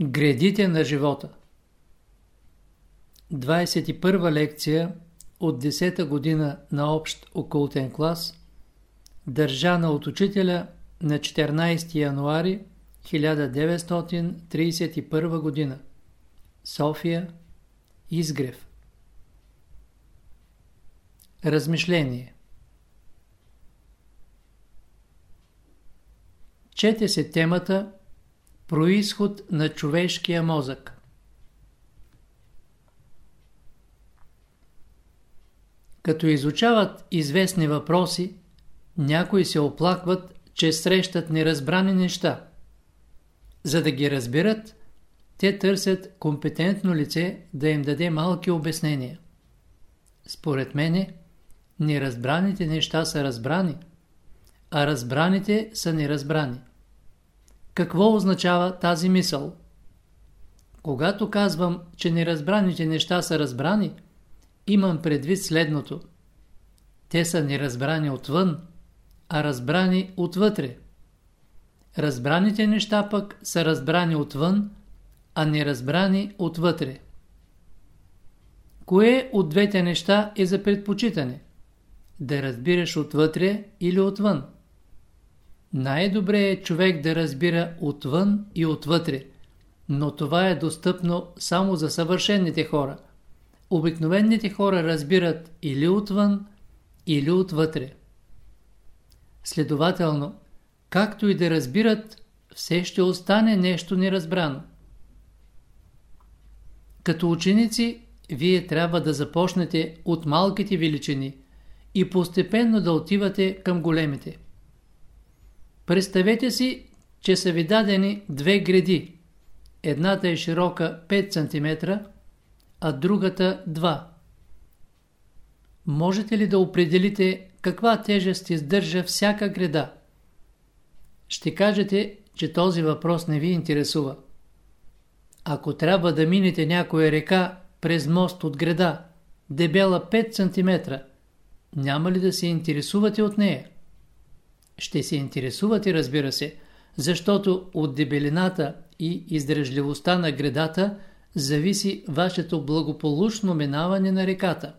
Гредите на живота 21 лекция от 10-та година на общ окултен клас, държана от учителя на 14 януари 1931 година. София, Изгрев. Размишление Чете се темата Происход на човешкия мозък Като изучават известни въпроси, някои се оплакват, че срещат неразбрани неща. За да ги разберат, те търсят компетентно лице да им даде малки обяснения. Според мене, неразбраните неща са разбрани, а разбраните са неразбрани. Какво означава тази мисъл? Когато казвам, че неразбраните неща са разбрани, имам предвид следното. Те са неразбрани отвън, а разбрани отвътре. Разбраните неща пък са разбрани отвън, а неразбрани отвътре. Кое от двете неща е за предпочитане? Да разбираш отвътре или отвън? Най-добре е човек да разбира отвън и отвътре, но това е достъпно само за съвършените хора. Обикновените хора разбират или отвън, или отвътре. Следователно, както и да разбират, все ще остане нещо неразбрано. Като ученици, вие трябва да започнете от малките величини и постепенно да отивате към големите. Представете си, че са ви дадени две гради. Едната е широка 5 см, а другата 2. Можете ли да определите каква тежест издържа всяка града? Ще кажете, че този въпрос не ви интересува. Ако трябва да минете някоя река през мост от града, дебела 5 см, няма ли да се интересувате от нея? Ще се интересувате, разбира се, защото от дебелината и издръжливостта на гредата зависи вашето благополучно минаване на реката.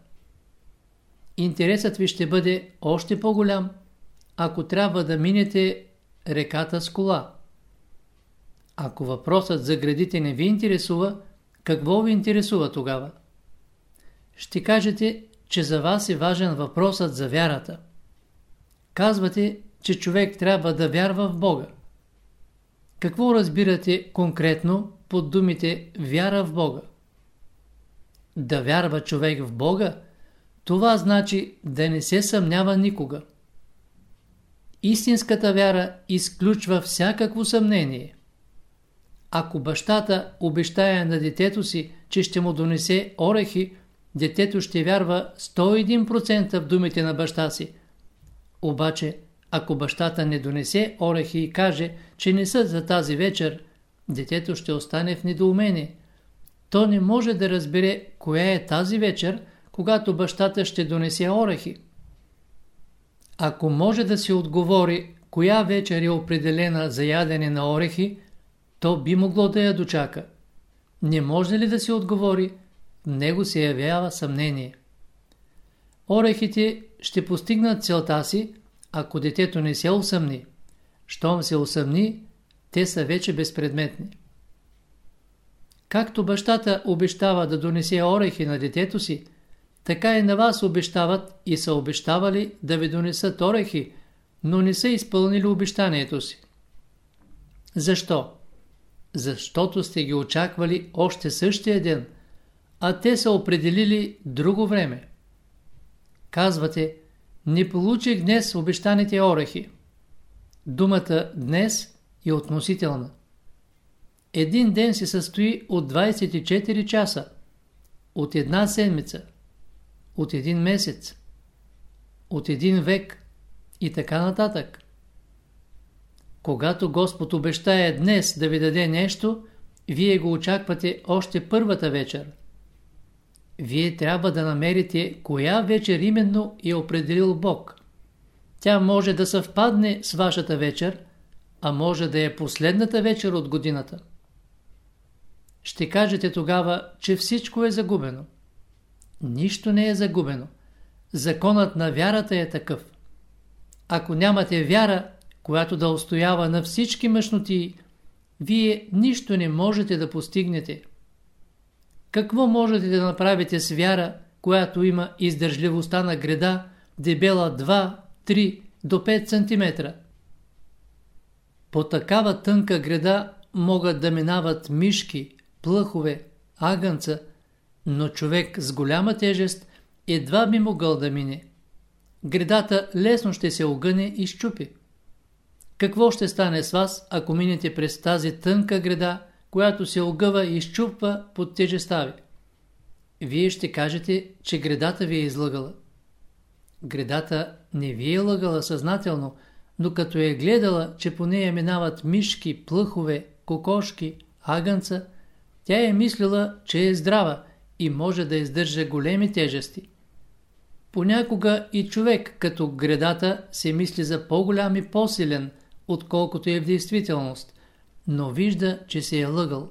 Интересът ви ще бъде още по-голям, ако трябва да минете реката с кола. Ако въпросът за градите не ви интересува, какво ви интересува тогава? Ще кажете, че за вас е важен въпросът за вярата. Казвате, че човек трябва да вярва в Бога. Какво разбирате конкретно под думите вяра в Бога? Да вярва човек в Бога, това значи да не се съмнява никога. Истинската вяра изключва всякакво съмнение. Ако бащата обещая на детето си, че ще му донесе орехи, детето ще вярва 101% в думите на баща си. Обаче ако бащата не донесе орехи и каже, че не са за тази вечер, детето ще остане в недоумение. То не може да разбере коя е тази вечер, когато бащата ще донесе орехи. Ако може да се отговори коя вечер е определена за ядене на орехи, то би могло да я дочака. Не може ли да се отговори, в него се явява съмнение. Орехите ще постигнат целта си, ако детето не се усъмни. Щом се усъмни, те са вече безпредметни. Както бащата обещава да донесе орехи на детето си, така и на вас обещават и са обещавали да ви донесат орехи, но не са изпълнили обещанието си. Защо? Защото сте ги очаквали още същия ден, а те са определили друго време. Казвате, не получих днес обещаните орехи. Думата «днес» е относителна. Един ден се състои от 24 часа, от една седмица, от един месец, от един век и така нататък. Когато Господ обещае днес да ви даде нещо, вие го очаквате още първата вечер. Вие трябва да намерите коя вечер именно е определил Бог. Тя може да съвпадне с вашата вечер, а може да е последната вечер от годината. Ще кажете тогава, че всичко е загубено. Нищо не е загубено. Законът на вярата е такъв. Ако нямате вяра, която да устоява на всички мъжноти, вие нищо не можете да постигнете. Какво можете да направите с вяра, която има издържливостта на греда, дебела 2, 3 до 5 см? По такава тънка греда могат да минават мишки, плъхове, агънца, но човек с голяма тежест едва би могъл да мине. Гредата лесно ще се огъне и щупи. Какво ще стане с вас, ако минете през тази тънка греда, която се огъва и щупва под тежеста ви? Вие ще кажете, че гредата ви е излъгала. Гредата не ви е лъгала съзнателно, но като е гледала, че по нея минават мишки, плъхове, кокошки, агънца, тя е мислила, че е здрава и може да издържа големи тежести. Понякога и човек като гредата се мисли за по-голям и по-силен, отколкото е в действителност, но вижда, че се е лъгал.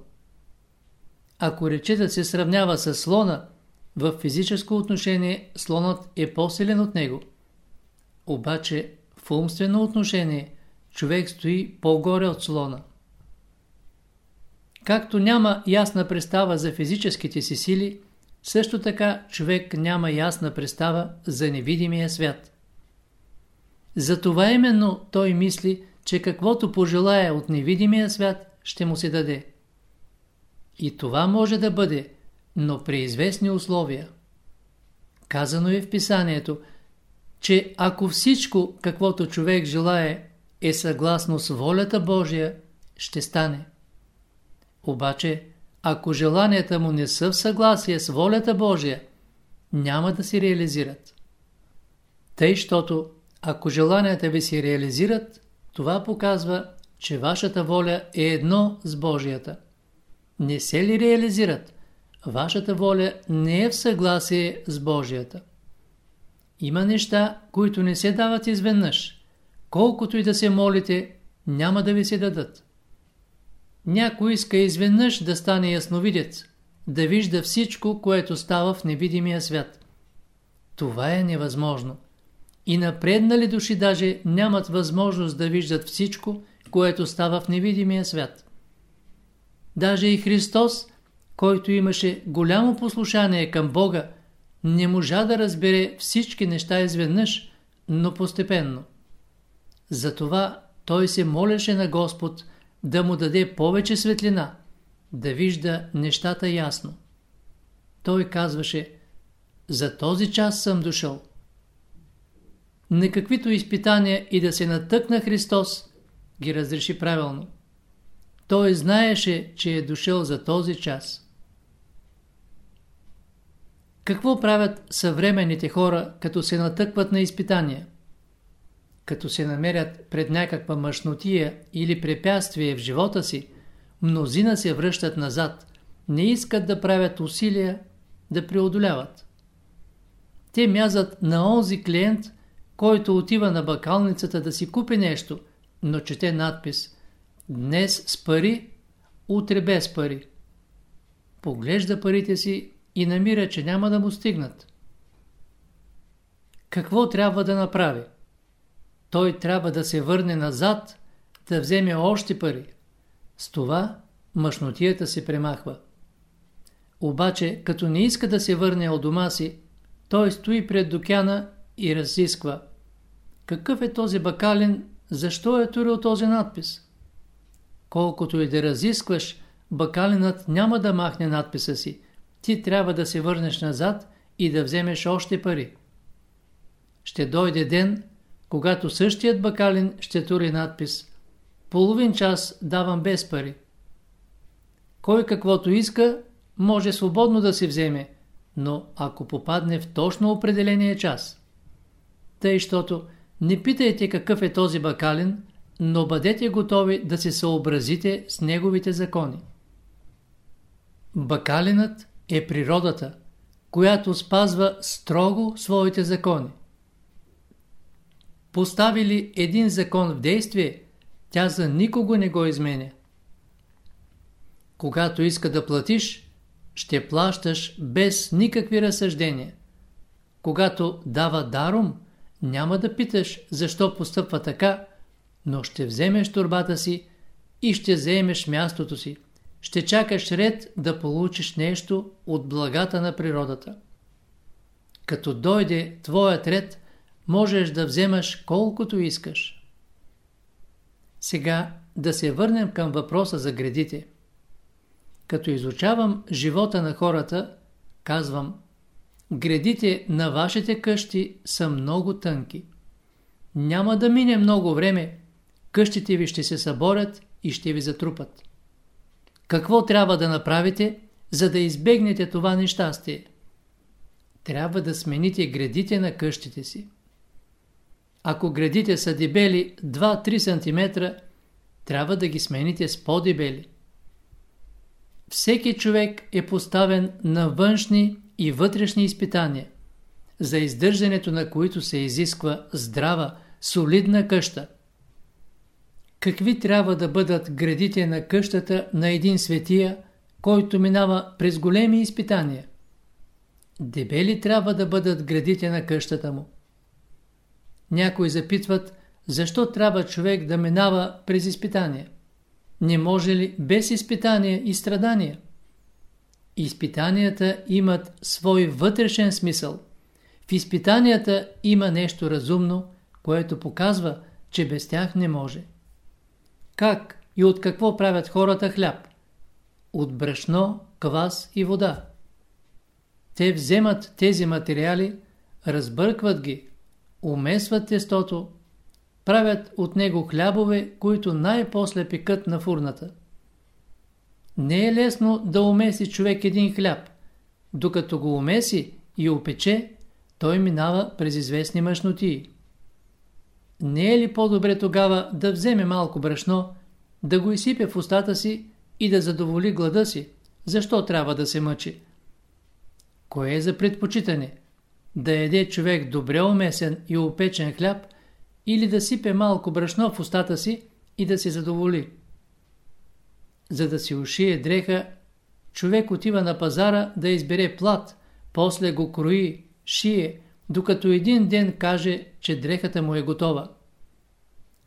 Ако речетът се сравнява с слона, в физическо отношение слонът е по-силен от него. Обаче в умствено отношение човек стои по-горе от слона. Както няма ясна представа за физическите си сили, също така човек няма ясна представа за невидимия свят. Затова именно той мисли, че каквото пожелая от невидимия свят, ще му се даде. И това може да бъде, но при известни условия. Казано е в писанието, че ако всичко, каквото човек желае, е съгласно с волята Божия, ще стане. Обаче, ако желанията му не са в съгласие с волята Божия, няма да се реализират. Тъй, щото, ако желанията ви се реализират, това показва, че вашата воля е едно с Божията. Не се ли реализират, вашата воля не е в съгласие с Божията. Има неща, които не се дават изведнъж. Колкото и да се молите, няма да ви се дадат. Някой иска изведнъж да стане ясновидец, да вижда всичко, което става в невидимия свят. Това е невъзможно. И напреднали души даже нямат възможност да виждат всичко, което става в невидимия свят. Даже и Христос, който имаше голямо послушание към Бога, не можа да разбере всички неща изведнъж, но постепенно. Затова той се молеше на Господ да му даде повече светлина, да вижда нещата ясно. Той казваше, за този час съм дошъл. Некаквито изпитания и да се натъкна Христос, ги разреши правилно. Той знаеше, че е дошъл за този час. Какво правят съвременните хора, като се натъкват на изпитания? Като се намерят пред някаква мъжнотия или препятствие в живота си, мнозина се връщат назад, не искат да правят усилия да преодоляват. Те мязат на онзи клиент, който отива на бакалницата да си купи нещо, но чете надпис «Днес с пари, утре без пари». Поглежда парите си и намира, че няма да му стигнат. Какво трябва да направи? Той трябва да се върне назад, да вземе още пари. С това мъжнотията се премахва. Обаче, като не иска да се върне от дома си, той стои пред докяна и разисква. Какъв е този бакалин, защо е турил този надпис? Колкото и да разискваш, бакалинът няма да махне надписа си, ти трябва да се върнеш назад и да вземеш още пари. Ще дойде ден, когато същият бакалин ще тури надпис «Половин час давам без пари». Кой каквото иска, може свободно да се вземе, но ако попадне в точно определения час. Тъй, щото не питайте какъв е този бакалин, но бъдете готови да се съобразите с неговите закони. Бакалинът е природата, която спазва строго своите закони. Поставили един закон в действие, тя за никого не го изменя. когато иска да платиш, ще плащаш без никакви разсъждения. Когато дава даром, няма да питаш защо постъпва така, но ще вземеш турбата си и ще заемеш мястото си. Ще чакаш ред да получиш нещо от благата на природата. Като дойде твоят ред, можеш да вземаш колкото искаш. Сега да се върнем към въпроса за градите. Като изучавам живота на хората, казвам, градите на вашите къщи са много тънки. Няма да мине много време, къщите ви ще се съборят и ще ви затрупат. Какво трябва да направите, за да избегнете това нещастие? Трябва да смените градите на къщите си. Ако градите са дебели 2-3 см, трябва да ги смените с по-дебели. Всеки човек е поставен на външни и вътрешни изпитания, за издържането на които се изисква здрава, солидна къща. Какви трябва да бъдат градите на къщата на един светия, който минава през големи изпитания? Дебели трябва да бъдат градите на къщата му. Някои запитват, защо трябва човек да минава през изпитания? Не може ли без изпитания и страдания? Изпитанията имат свой вътрешен смисъл. В изпитанията има нещо разумно, което показва, че без тях не може. Как и от какво правят хората хляб? От брашно, квас и вода. Те вземат тези материали, разбъркват ги, умесват тестото, правят от него хлябове, които най-после пекат на фурната. Не е лесно да умеси човек един хляб. Докато го умеси и опече, той минава през известни мъжноти. Не е ли по-добре тогава да вземе малко брашно, да го изсипе в устата си и да задоволи глада си? Защо трябва да се мъчи? Кое е за предпочитане? Да еде човек добре умесен и опечен хляб или да сипе малко брашно в устата си и да се задоволи? За да си ушие дреха, човек отива на пазара да избере плат, после го крои, шие, докато един ден каже, че дрехата му е готова.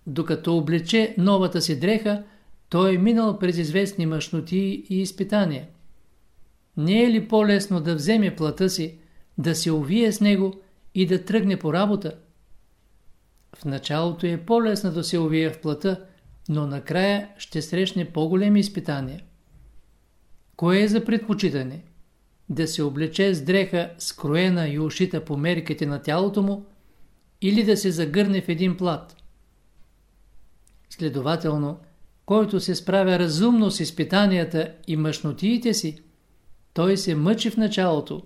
Докато облече новата си дреха, той е минал през известни мъжноти и изпитания. Не е ли по-лесно да вземе плата си, да се увие с него и да тръгне по работа? В началото е по-лесно да се увие в плата, но накрая ще срещне по-големи изпитания. Кое е за предпочитане? Да се облече с дреха, скроена и ушита по мерките на тялото му, или да се загърне в един плат? Следователно, който се справя разумно с изпитанията и мъжнотиите си, той се мъчи в началото,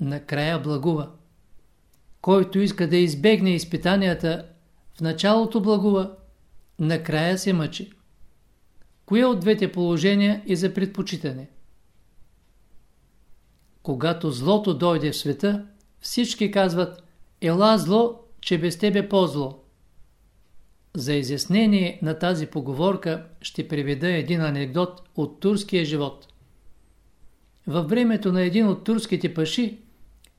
накрая благува. Който иска да избегне изпитанията, в началото благува, накрая се мъчи. Кое от двете положения е за предпочитане? Когато злото дойде в света, всички казват «Ела зло, че без тебе по-зло». За изяснение на тази поговорка ще приведа един анекдот от турския живот. Във времето на един от турските паши,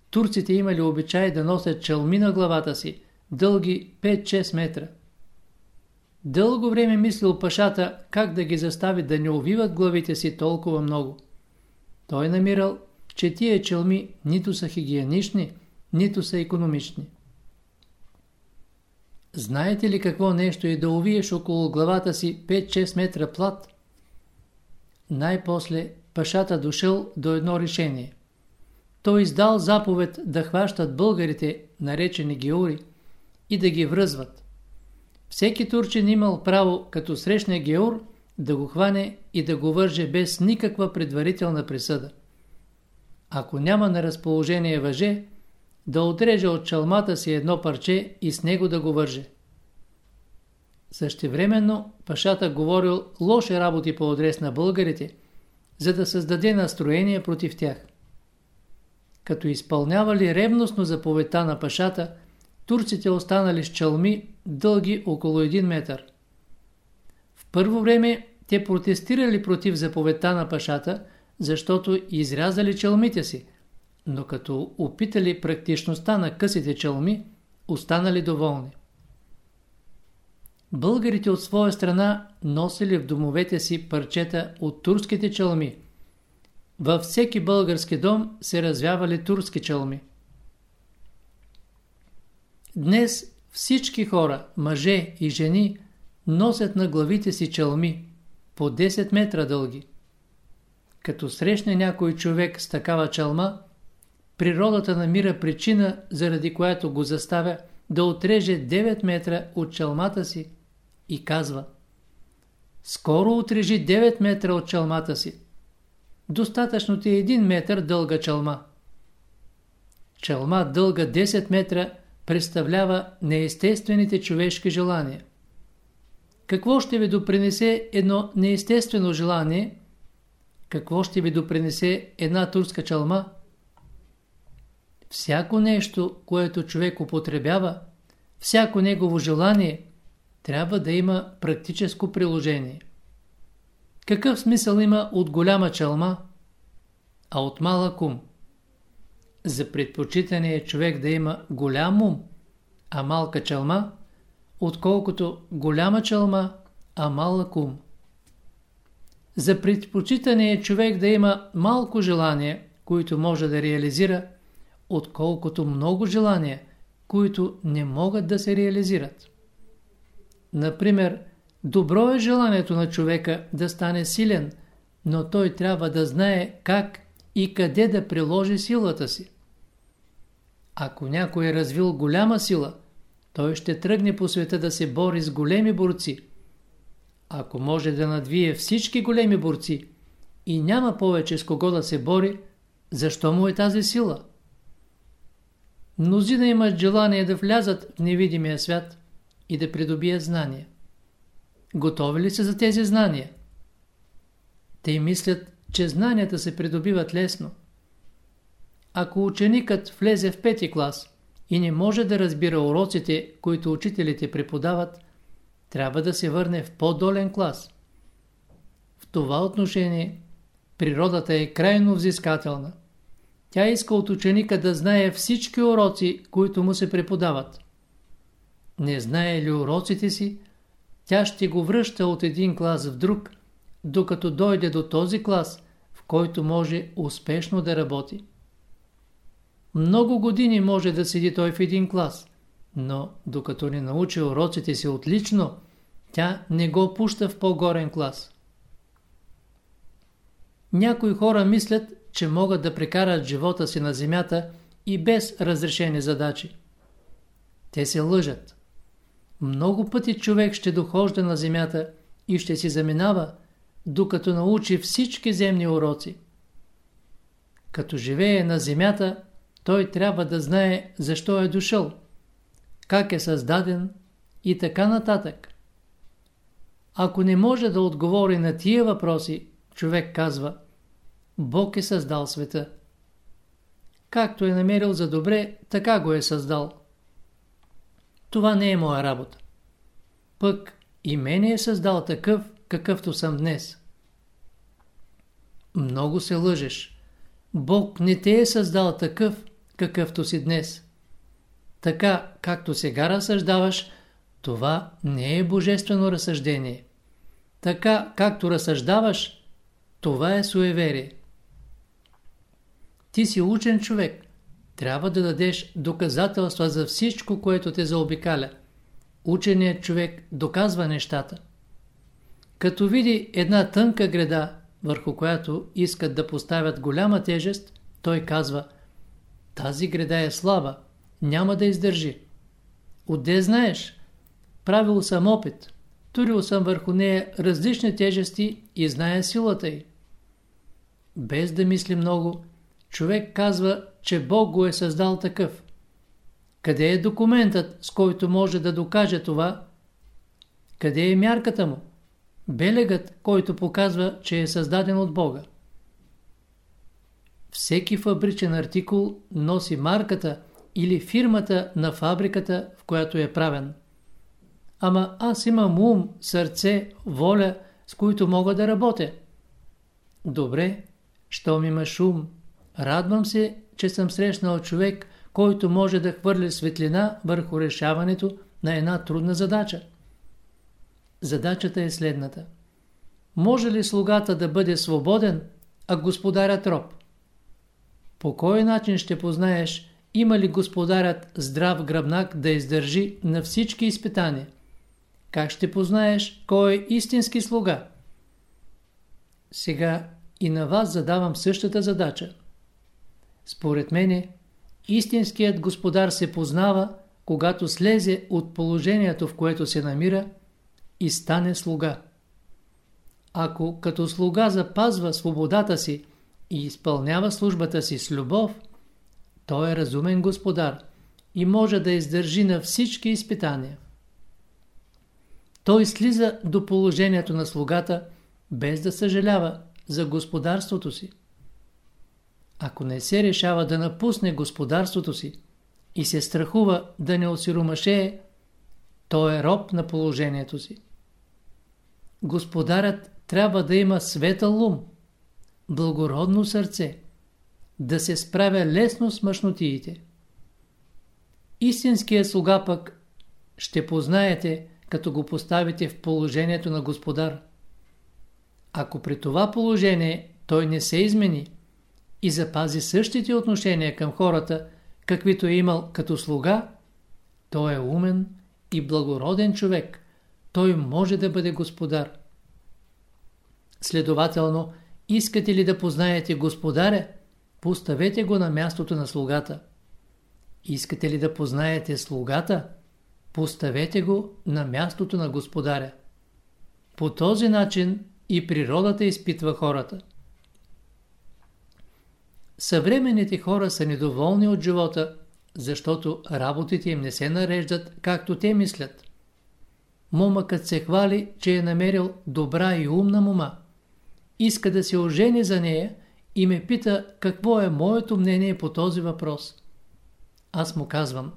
турците имали обичай да носят чалми на главата си, дълги 5-6 метра. Дълго време мислил пашата как да ги застави да не увиват главите си толкова много. Той намирал, че тия челми нито са хигиенични, нито са економични. Знаете ли какво нещо е да увиеш около главата си 5-6 метра плат? Най-после пашата дошъл до едно решение. Той издал заповед да хващат българите, наречени геури, и да ги връзват. Всеки турчин имал право, като срещне геур, да го хване и да го върже без никаква предварителна присъда. Ако няма на разположение въже, да отреже от чалмата си едно парче и с него да го върже. Същевременно пашата говорил лоши работи по адрес на българите, за да създаде настроение против тях. Като изпълнявали ревностно заповедта на пашата, турците останали с чалми дълги около един метър. В първо време те протестирали против заповедта на пашата, защото изрязали челмите си, но като опитали практичността на късите челми, останали доволни. Българите от своя страна носили в домовете си парчета от турските челми. Във всеки български дом се развявали турски челми. Днес всички хора, мъже и жени, носят на главите си челми, по 10 метра дълги. Като срещне някой човек с такава чалма, природата намира причина, заради която го заставя да отреже 9 метра от чалмата си и казва Скоро отрежи 9 метра от чалмата си. Достатъчно ти е 1 метър дълга чалма. Чалма дълга 10 метра представлява неестествените човешки желания. Какво ще ви допринесе едно неестествено желание? Какво ще ви допринесе една турска чалма? Всяко нещо, което човек употребява, всяко негово желание, трябва да има практическо приложение. Какъв смисъл има от голяма чалма, а от малък ум? За предпочитане е човек да има голям ум, а малка чалма, отколкото голяма чалма, а малък ум. За предпочитане е човек да има малко желание, които може да реализира, отколкото много желания, които не могат да се реализират. Например, добро е желанието на човека да стане силен, но той трябва да знае как и къде да приложи силата си. Ако някой е развил голяма сила, той ще тръгне по света да се бори с големи борци. Ако може да надвие всички големи борци и няма повече с кого да се бори, защо му е тази сила? Мнозина имат желание да влязат в невидимия свят и да придобият знания. Готови ли са за тези знания? Те мислят, че знанията се придобиват лесно. Ако ученикът влезе в пети клас и не може да разбира уроците, които учителите преподават, трябва да се върне в по-долен клас. В това отношение природата е крайно взискателна. Тя иска от ученика да знае всички уроци, които му се преподават. Не знае ли уроците си, тя ще го връща от един клас в друг, докато дойде до този клас, в който може успешно да работи. Много години може да седи той в един клас, но докато не научи уроците си отлично, тя не го пуща в по-горен клас. Някои хора мислят, че могат да прекарат живота си на земята и без разрешени задачи. Те се лъжат. Много пъти човек ще дохожда на земята и ще си заминава, докато научи всички земни уроци. Като живее на земята, той трябва да знае защо е дошъл, как е създаден и така нататък. Ако не може да отговори на тия въпроси, човек казва Бог е създал света. Както е намерил за добре, така го е създал. Това не е моя работа. Пък и мене е създал такъв, какъвто съм днес. Много се лъжеш. Бог не те е създал такъв, какъвто си днес. Така, както сега разсъждаваш, това не е божествено разсъждение. Така, както разсъждаваш, това е суеверие. Ти си учен човек. Трябва да дадеш доказателства за всичко, което те заобикаля. Ученият човек доказва нещата. Като види една тънка града, върху която искат да поставят голяма тежест, той казва Тази града е слаба, няма да издържи. Отде знаеш? Правил съм опит. Турил съм върху нея различни тежести и зная силата й. Без да мисли много, човек казва, че Бог го е създал такъв. Къде е документът, с който може да докаже това? Къде е мярката му? Белегът, който показва, че е създаден от Бога. Всеки фабричен артикул носи марката или фирмата на фабриката, в която е правен. Ама аз имам ум, сърце, воля, с които мога да работя. Добре, щом има шум, радвам се, че съм срещнал човек, който може да хвърля светлина върху решаването на една трудна задача. Задачата е следната. Може ли слугата да бъде свободен, а господарят роб? По кой начин ще познаеш, има ли господарят здрав гръбнак да издържи на всички изпитания? Как ще познаеш кой е истински слуга? Сега и на вас задавам същата задача. Според мене, истинският господар се познава, когато слезе от положението, в което се намира и стане слуга. Ако като слуга запазва свободата си и изпълнява службата си с любов, той е разумен господар и може да издържи на всички изпитания. Той слиза до положението на слугата, без да съжалява за господарството си. Ако не се решава да напусне господарството си и се страхува да не осиромашее, той е роб на положението си. Господарят трябва да има светъл ум, благородно сърце, да се справя лесно с мъжнотиите. Истинският слуга пък ще познаете, като го поставите в положението на господар. Ако при това положение той не се измени и запази същите отношения към хората, каквито е имал като слуга, той е умен и благороден човек. Той може да бъде господар. Следователно, искате ли да познаете господаря, поставете го на мястото на слугата. Искате ли да познаете слугата, поставете го на мястото на господаря. По този начин и природата изпитва хората. Съвременните хора са недоволни от живота, защото работите им не се нареждат както те мислят. Момъкът се хвали, че е намерил добра и умна мома. Иска да се ожени за нея и ме пита какво е моето мнение по този въпрос. Аз му казвам,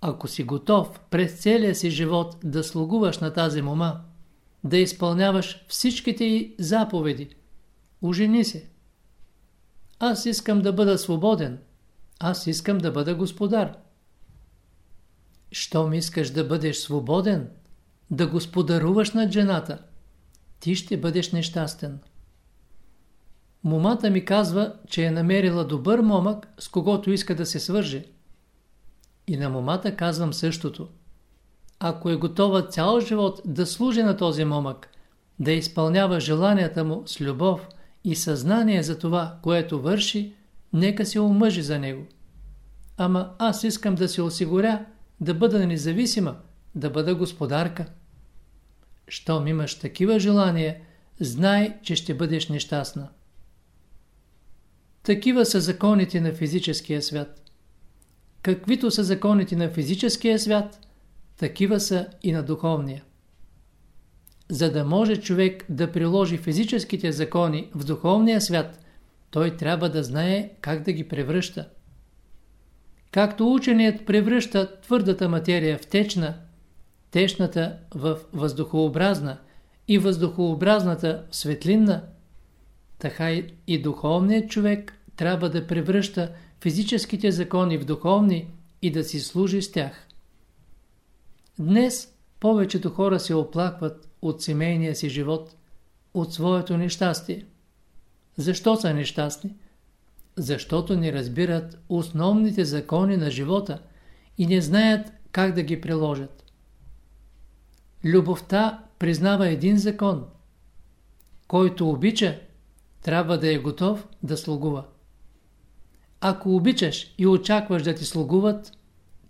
ако си готов през целия си живот да слугуваш на тази мома, да изпълняваш всичките й заповеди, ожени се. Аз искам да бъда свободен. Аз искам да бъда господар. Щом искаш да бъдеш свободен, да господаруваш над жената, ти ще бъдеш нещастен. Момата ми казва, че е намерила добър момък, с когото иска да се свърже. И на момата казвам същото. Ако е готова цял живот да служи на този момък, да изпълнява желанията му с любов и съзнание за това, което върши, нека се омъжи за него. Ама аз искам да се осигуря, да бъда независима, да бъда господарка. Щом имаш такива желания, знай, че ще бъдеш нещастна. Такива са законите на физическия свят. Каквито са законите на физическия свят, такива са и на духовния. За да може човек да приложи физическите закони в духовния свят, той трябва да знае как да ги превръща. Както ученият превръща твърдата материя в течна, течната в въздухообразна и въздухообразната в светлинна, така и духовният човек трябва да превръща физическите закони в духовни и да си служи с тях. Днес повечето хора се оплакват от семейния си живот, от своето нещастие. Защо са нещастни? Защото не разбират основните закони на живота и не знаят как да ги приложат. Любовта признава един закон. Който обича, трябва да е готов да слугува. Ако обичаш и очакваш да ти слугуват,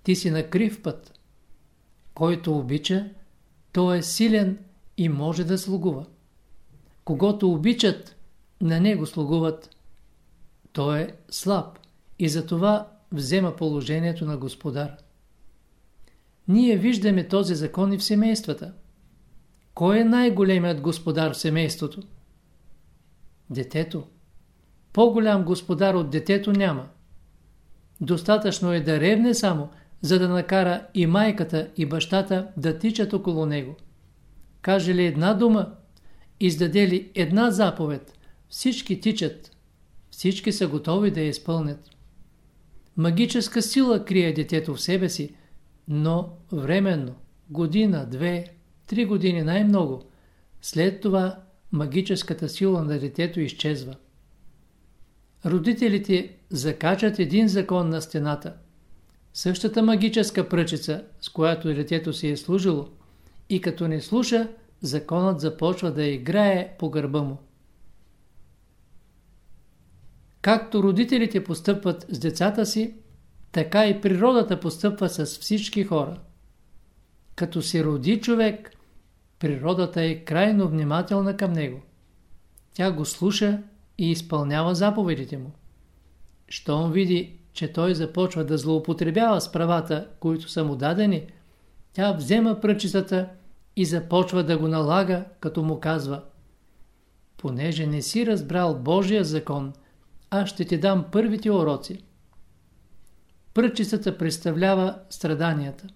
ти си на крив път. Който обича, той е силен и може да слугува. Когато обичат, на него слугуват. Той е слаб и затова взема положението на господар. Ние виждаме този закон и в семействата. Кой е най-големият господар в семейството? Детето. По-голям господар от детето няма. Достатъчно е да ревне само, за да накара и майката, и бащата да тичат около него. Каже ли една дума, издаде ли една заповед, всички тичат, всички са готови да я изпълнят. Магическа сила крие детето в себе си, но временно, година, две, три години най-много, след това магическата сила на детето изчезва. Родителите закачат един закон на стената. Същата магическа пръчица, с която детето си е служило, и като не слуша, законът започва да играе по гърба му. Както родителите постъпват с децата си, така и природата постъпва с всички хора. Като се роди човек, природата е крайно внимателна към него. Тя го слуша и изпълнява заповедите му. Щом види, че той започва да злоупотребява с правата, които са му дадени, тя взема пръчицата и започва да го налага, като му казва Понеже не си разбрал Божия закон, аз ще ти дам първите уроци. Пръчицата представлява страданията.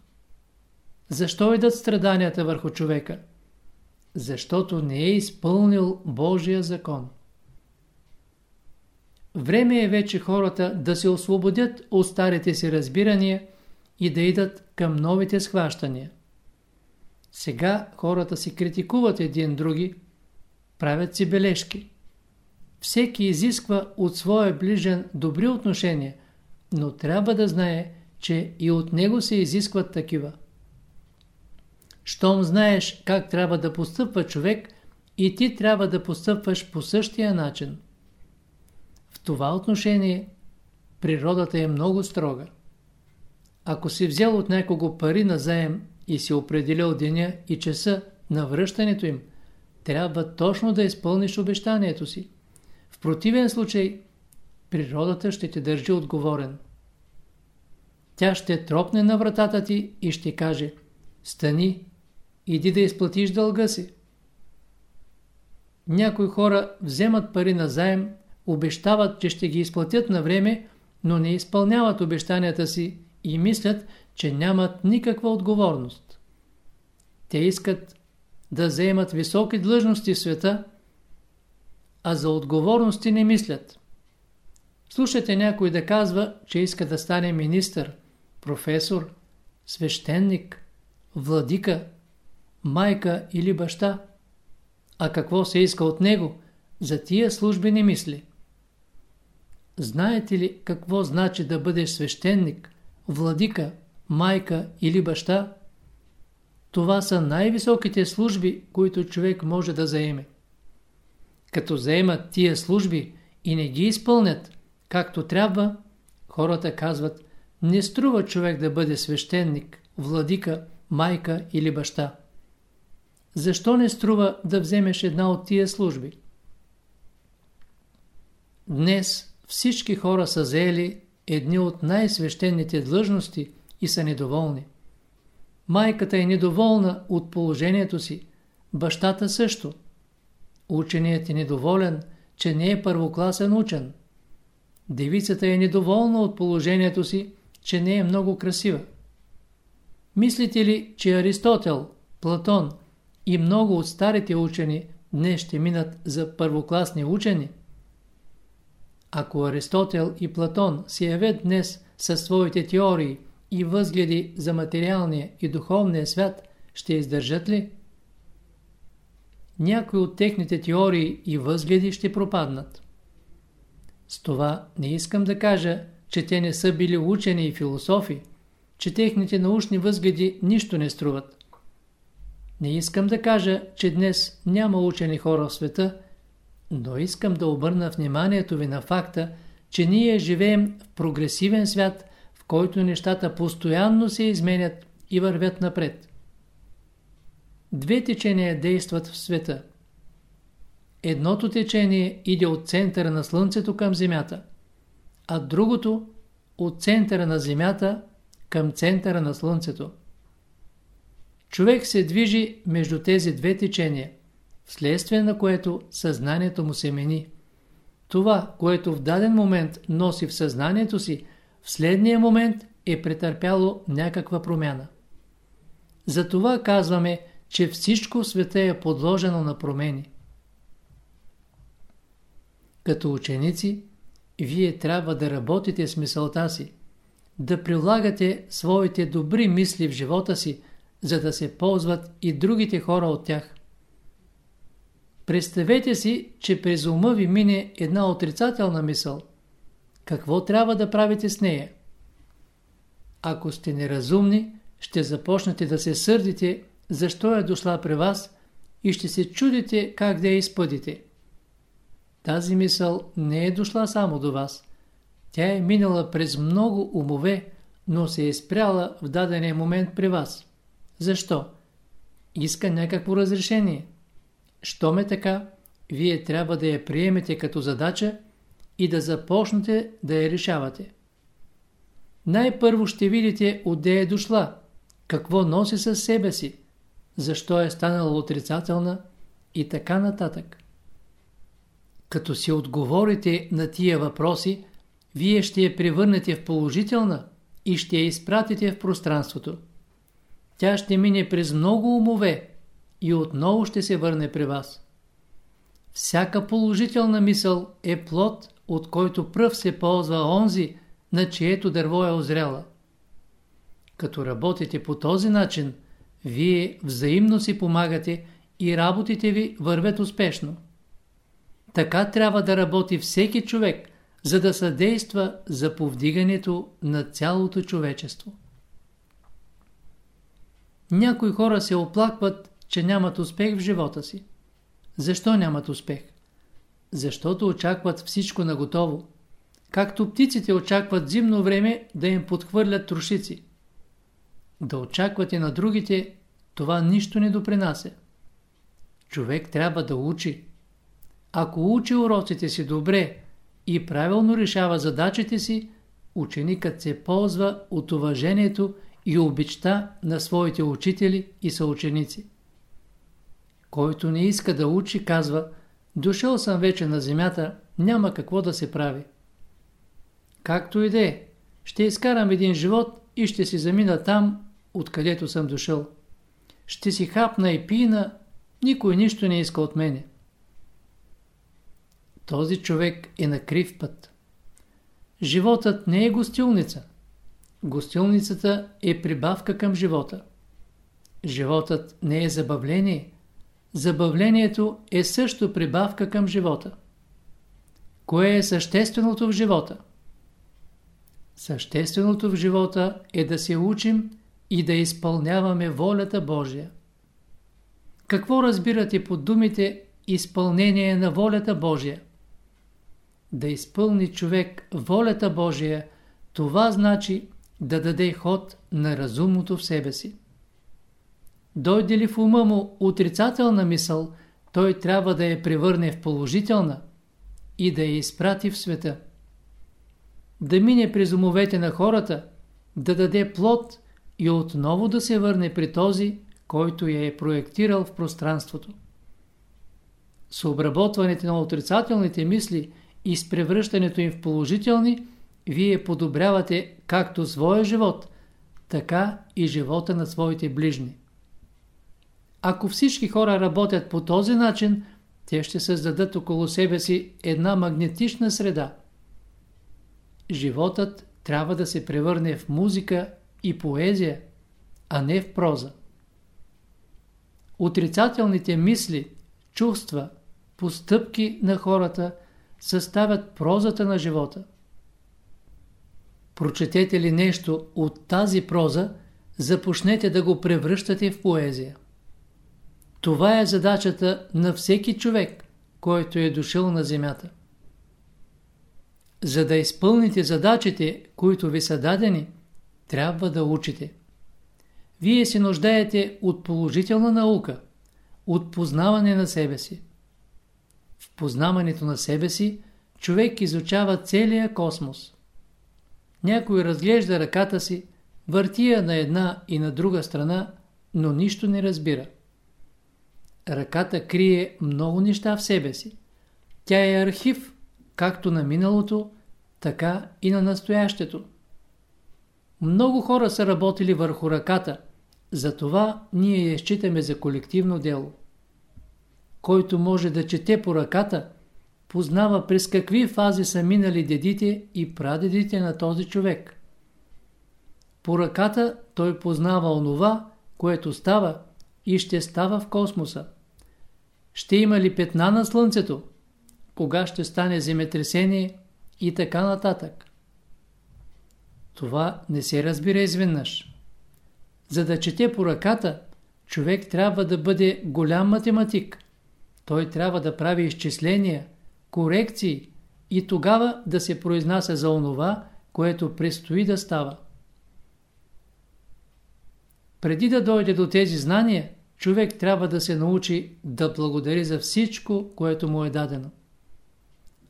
Защо идат страданията върху човека? Защото не е изпълнил Божия закон. Време е вече хората да се освободят от старите си разбирания и да идат към новите схващания. Сега хората си критикуват един други, правят си бележки. Всеки изисква от своя ближен добри отношения, но трябва да знае, че и от него се изискват такива. Щом знаеш как трябва да постъпва човек, и ти трябва да постъпваш по същия начин. В това отношение природата е много строга. Ако си взел от някого пари на заем и си определил деня и часа на връщането им, трябва точно да изпълниш обещанието си. В противен случай природата ще те държи отговорен. Тя ще тропне на вратата ти и ще каже «Стани, иди да изплатиш дълга си». Някои хора вземат пари на заем, обещават, че ще ги изплатят на време, но не изпълняват обещанията си и мислят, че нямат никаква отговорност. Те искат да заемат високи длъжности в света, а за отговорности не мислят. Слушате някой да казва, че иска да стане министър, професор, свещеник, владика, майка или баща. А какво се иска от него, за тия служби не мисли. Знаете ли какво значи да бъдеш свещеник, владика, майка или баща? Това са най-високите служби, които човек може да заеме. Като заемат тия служби и не ги изпълнят, както трябва, хората казват, не струва човек да бъде свещеник, владика, майка или баща. Защо не струва да вземеш една от тия служби? Днес всички хора са заели едни от най-свещените длъжности и са недоволни. Майката е недоволна от положението си, бащата също. Ученият е недоволен, че не е първокласен учен. Девицата е недоволна от положението си, че не е много красива. Мислите ли, че Аристотел, Платон и много от старите учени днес ще минат за първокласни учени? Ако Аристотел и Платон се явят днес със своите теории и възгледи за материалния и духовния свят, ще издържат ли? Някои от техните теории и възгледи ще пропаднат. С това не искам да кажа, че те не са били учени и философи, че техните научни възгледи нищо не струват. Не искам да кажа, че днес няма учени хора в света, но искам да обърна вниманието ви на факта, че ние живеем в прогресивен свят, в който нещата постоянно се изменят и вървят напред. Две течения действат в света. Едното течение иде от центъра на Слънцето към Земята, а другото от центъра на Земята към центъра на Слънцето. Човек се движи между тези две течения – вследствие на което съзнанието му се мени. Това, което в даден момент носи в съзнанието си, в следния момент е претърпяло някаква промяна. Затова казваме, че всичко в света е подложено на промени. Като ученици, вие трябва да работите с мисълта си, да прилагате своите добри мисли в живота си, за да се ползват и другите хора от тях. Представете си, че през ума ви мине една отрицателна мисъл. Какво трябва да правите с нея? Ако сте неразумни, ще започнете да се сърдите, защо е дошла при вас и ще се чудите как да я изпъдите. Тази мисъл не е дошла само до вас. Тя е минала през много умове, но се е спряла в дадения момент при вас. Защо? Иска някакво разрешение. Що ме така, вие трябва да я приемете като задача и да започнете да я решавате. Най-първо ще видите отде е дошла, какво носи със себе си, защо е станала отрицателна и така нататък. Като си отговорите на тия въпроси, вие ще я превърнете в положителна и ще я изпратите в пространството. Тя ще мине през много умове и отново ще се върне при вас. Всяка положителна мисъл е плод, от който пръв се ползва онзи, на чието дърво е озряла. Като работите по този начин, вие взаимно си помагате и работите ви вървят успешно. Така трябва да работи всеки човек, за да съдейства за повдигането на цялото човечество. Някои хора се оплакват, че нямат успех в живота си. Защо нямат успех? Защото очакват всичко наготово. Както птиците очакват зимно време да им подхвърлят трошици. Да очаквате на другите, това нищо не допринася. Човек трябва да учи. Ако учи уроците си добре и правилно решава задачите си, ученикът се ползва от уважението и обичта на своите учители и съученици. Който не иска да учи, казва, дошъл съм вече на земята, няма какво да се прави. Както и да е, ще изкарам един живот и ще си замина там, откъдето съм дошъл. Ще си хапна и пина, никой нищо не иска от мене. Този човек е на крив път. Животът не е гостилница. Гостилницата е прибавка към живота. Животът не е забавление. Забавлението е също прибавка към живота. Кое е същественото в живота? Същественото в живота е да се учим и да изпълняваме волята Божия. Какво разбирате под думите изпълнение на волята Божия? Да изпълни човек волята Божия, това значи да даде ход на разумното в себе си. Дойде ли в ума му отрицателна мисъл, той трябва да я превърне в положителна и да я изпрати в света. Да мине през умовете на хората, да даде плод и отново да се върне при този, който я е проектирал в пространството. С обработването на отрицателните мисли и с превръщането им в положителни, вие подобрявате както своя живот, така и живота на своите ближни. Ако всички хора работят по този начин, те ще създадат около себе си една магнетична среда. Животът трябва да се превърне в музика и поезия, а не в проза. Отрицателните мисли, чувства, постъпки на хората съставят прозата на живота. Прочетете ли нещо от тази проза, започнете да го превръщате в поезия. Това е задачата на всеки човек, който е дошъл на земята. За да изпълните задачите, които ви са дадени, трябва да учите. Вие се нуждаете от положителна наука, от познаване на себе си. Познаването на себе си човек изучава целия космос. Някой разглежда ръката си, върти я на една и на друга страна, но нищо не разбира. Ръката крие много неща в себе си. Тя е архив, както на миналото, така и на настоящето. Много хора са работили върху ръката, затова ние я считаме за колективно дело. Който може да чете по ръката, познава през какви фази са минали дедите и прадедите на този човек. По ръката той познава онова, което става и ще става в космоса. Ще има ли петна на Слънцето? Кога ще стане земетресение и така нататък? Това не се разбира изведнъж. За да чете по ръката, човек трябва да бъде голям математик. Той трябва да прави изчисления, корекции и тогава да се произнася за онова, което предстои да става. Преди да дойде до тези знания, човек трябва да се научи да благодари за всичко, което му е дадено.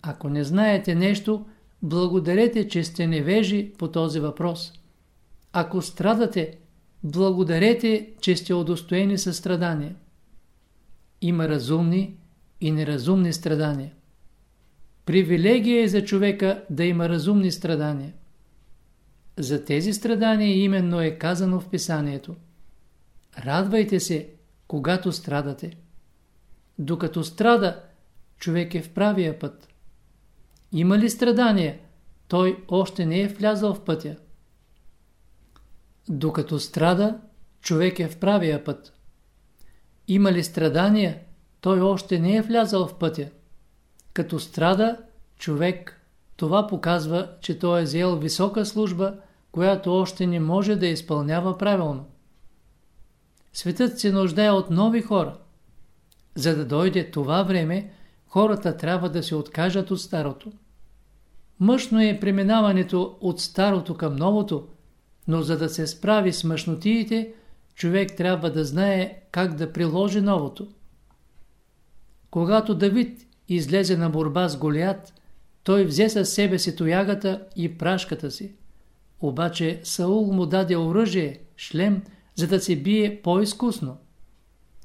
Ако не знаете нещо, благодарете, че сте невежи по този въпрос. Ако страдате, благодарете, че сте удостоени със страдания. Има разумни и неразумни страдания. Привилегия е за човека да има разумни страдания. За тези страдания именно е казано в писанието. Радвайте се, когато страдате. Докато страда, човек е в правия път. Има ли страдания, той още не е влязъл в пътя. Докато страда, човек е в правия път. Има ли страдания, той още не е влязъл в пътя. Като страда, човек, това показва, че той е взел висока служба, която още не може да изпълнява правилно. Светът се нуждае от нови хора. За да дойде това време, хората трябва да се откажат от старото. Мъжно е преминаването от старото към новото, но за да се справи с мъжнотиите, човек трябва да знае как да приложи новото. Когато Давид излезе на борба с Голият, той взе със себе си тоягата и прашката си. Обаче Саул му даде оръжие, шлем, за да се бие по-изкусно.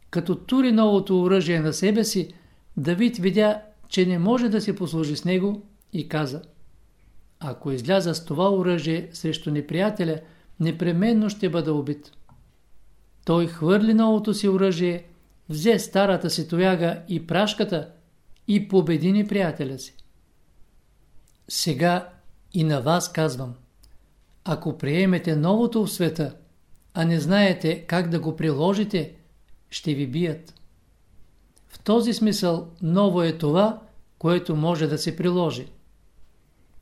Като тури новото оръжие на себе си, Давид видя, че не може да се послужи с него и каза Ако изляза с това оръжие срещу неприятеля, непременно ще бъда убит. Той хвърли новото си оръжие, взе старата си тояга и прашката и победи неприятеля си. Сега и на вас казвам, ако приемете новото в света, а не знаете как да го приложите, ще ви бият. В този смисъл ново е това, което може да се приложи.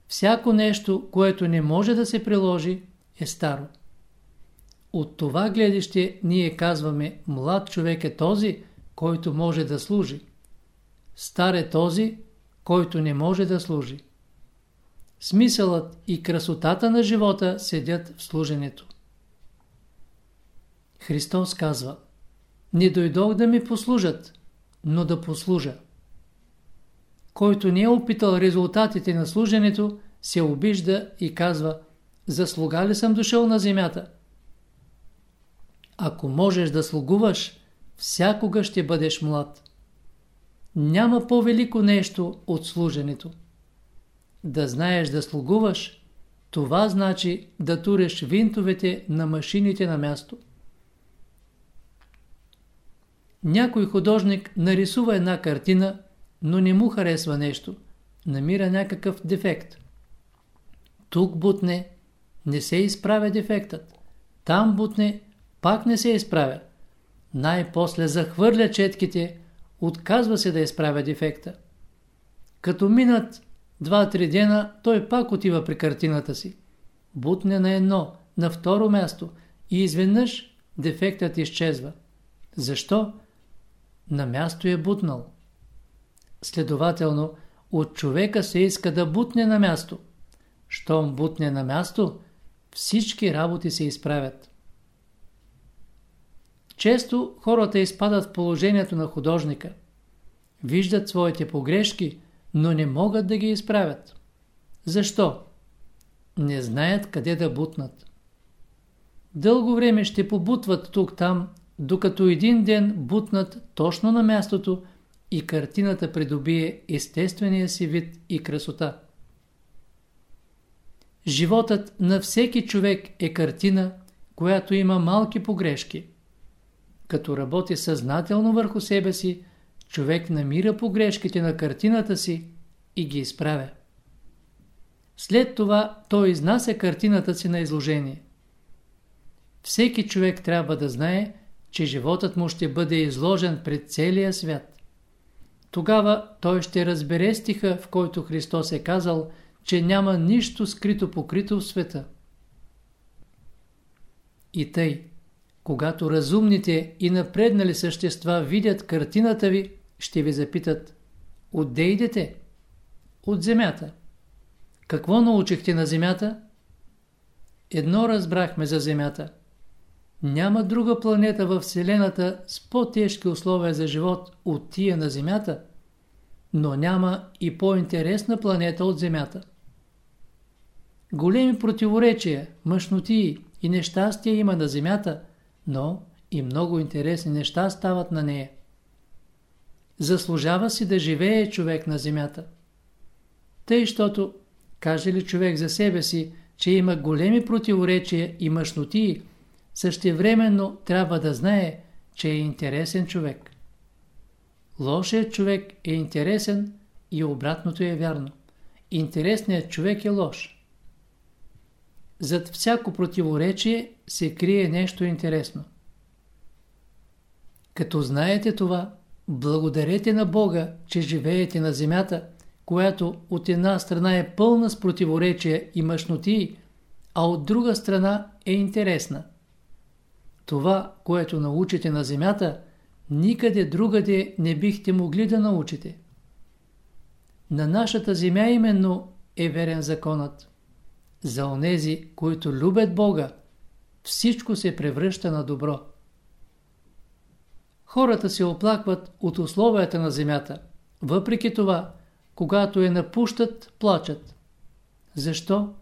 Всяко нещо, което не може да се приложи, е старо. От това гледаще ние казваме, млад човек е този, който може да служи. Стар е този, който не може да служи. Смисълът и красотата на живота седят в служенето. Христос казва Не дойдох да ми послужат, но да послужа. Който не е опитал резултатите на служенето, се обижда и казва Заслуга ли съм дошъл на земята? Ако можеш да слугуваш, всякога ще бъдеш млад. Няма по-велико нещо от служенето. Да знаеш да слугуваш, това значи да туреш винтовете на машините на място. Някой художник нарисува една картина, но не му харесва нещо. Намира някакъв дефект. Тук бутне, не се изправя дефектът. Там бутне, пак не се изправя. Най-после захвърля четките, отказва се да изправя дефекта. Като минат два-три дена, той пак отива при картината си. Бутне на едно, на второ място и изведнъж дефектът изчезва. Защо? на място е бутнал. Следователно, от човека се иска да бутне на място. Щом бутне на място, всички работи се изправят. Често хората изпадат в положението на художника. Виждат своите погрешки, но не могат да ги изправят. Защо? Не знаят къде да бутнат. Дълго време ще побутват тук-там докато един ден бутнат точно на мястото и картината придобие естествения си вид и красота. Животът на всеки човек е картина, която има малки погрешки. Като работи съзнателно върху себе си, човек намира погрешките на картината си и ги изправя. След това той изнася картината си на изложение. Всеки човек трябва да знае, че животът му ще бъде изложен пред целия свят. Тогава той ще разбере стиха, в който Христос е казал, че няма нищо скрито покрито в света. И тъй, когато разумните и напреднали същества видят картината ви, ще ви запитат, отде идете? От земята. Какво научихте на земята? Едно разбрахме за земята. Няма друга планета в Вселената с по-тежки условия за живот от тия на Земята, но няма и по-интересна планета от Земята. Големи противоречия, мъжноти и нещастия има на Земята, но и много интересни неща стават на нея. Заслужава си да живее човек на Земята. Тъй, щото каже ли човек за себе си, че има големи противоречия и мъжноти, същевременно трябва да знае, че е интересен човек. Лошият човек е интересен и обратното е вярно. Интересният човек е лош. Зад всяко противоречие се крие нещо интересно. Като знаете това, благодарете на Бога, че живеете на земята, която от една страна е пълна с противоречия и мъжноти, а от друга страна е интересна. Това, което научите на земята, никъде другаде не бихте могли да научите. На нашата земя именно е верен законът. За онези, които любят Бога, всичко се превръща на добро. Хората се оплакват от условията на земята. Въпреки това, когато я напущат, плачат. Защо?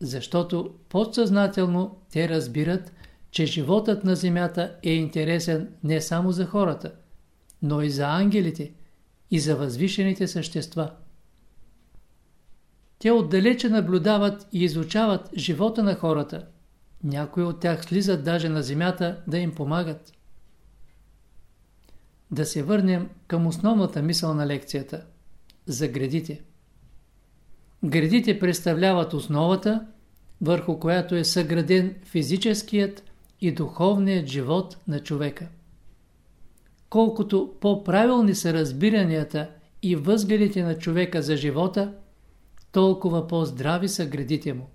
Защото подсъзнателно те разбират, че животът на земята е интересен не само за хората, но и за ангелите и за възвишените същества. Те отдалече наблюдават и изучават живота на хората. Някои от тях слизат даже на земята да им помагат. Да се върнем към основната мисъл на лекцията – за градите. Градите представляват основата, върху която е съграден физическият и духовният живот на човека. Колкото по-правилни са разбиранията и възгледите на човека за живота, толкова по-здрави са градите му.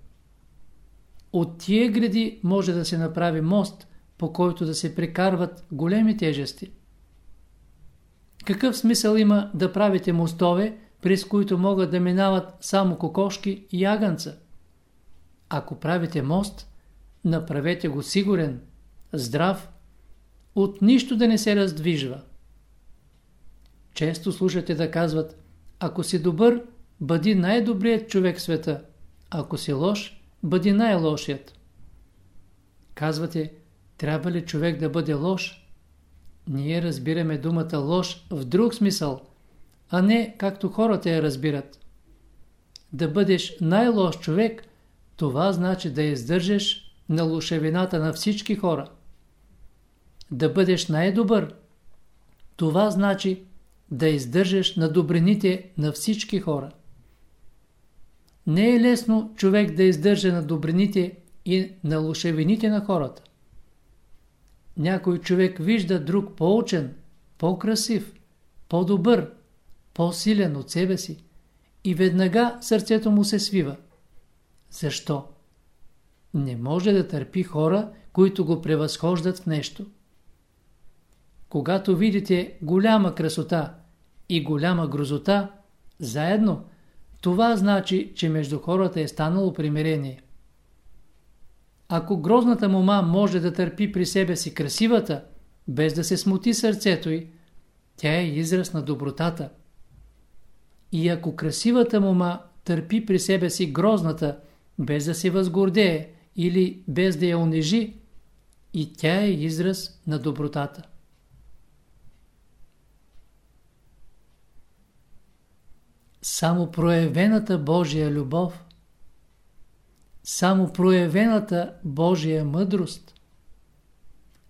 От тия гради може да се направи мост, по който да се прекарват големи тежести. Какъв смисъл има да правите мостове, през които могат да минават само кокошки и ягънца? Ако правите мост, направете го сигурен, здрав, от нищо да не се раздвижва. Често слушате да казват, ако си добър, бъди най-добрият човек в света, ако си лош, бъди най-лошият. Казвате, трябва ли човек да бъде лош? Ние разбираме думата лош в друг смисъл, а не както хората я разбират. Да бъдеш най-лош човек, това значи да издържаш на лошевината на всички хора. Да бъдеш най-добър, това значи да издържаш на добрините на всички хора. Не е лесно човек да издържа на добрините и на лошевините на хората. Някой човек вижда друг по-учен, по-красив, по-добър, по-силен от себе си и веднага сърцето му се свива. Защо? Не може да търпи хора, които го превъзхождат в нещо. Когато видите голяма красота и голяма грозота, заедно, това значи, че между хората е станало примирение. Ако грозната мома може да търпи при себе си красивата, без да се смути сърцето й, тя е израз на добротата. И ако красивата мома търпи при себе си грозната, без да се възгордее или без да я унижи, и тя е израз на добротата. Само проявената Божия любов, само проявената Божия мъдрост,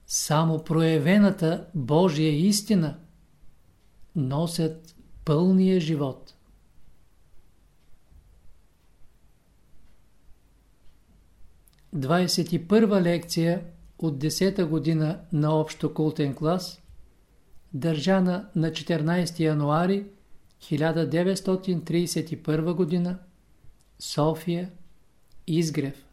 само проявената Божия истина носят пълния живот. Двадесет и първа лекция от 10-та година на общо култен клас, държана на 14 януари 1900 1931 година, София, Изгрев.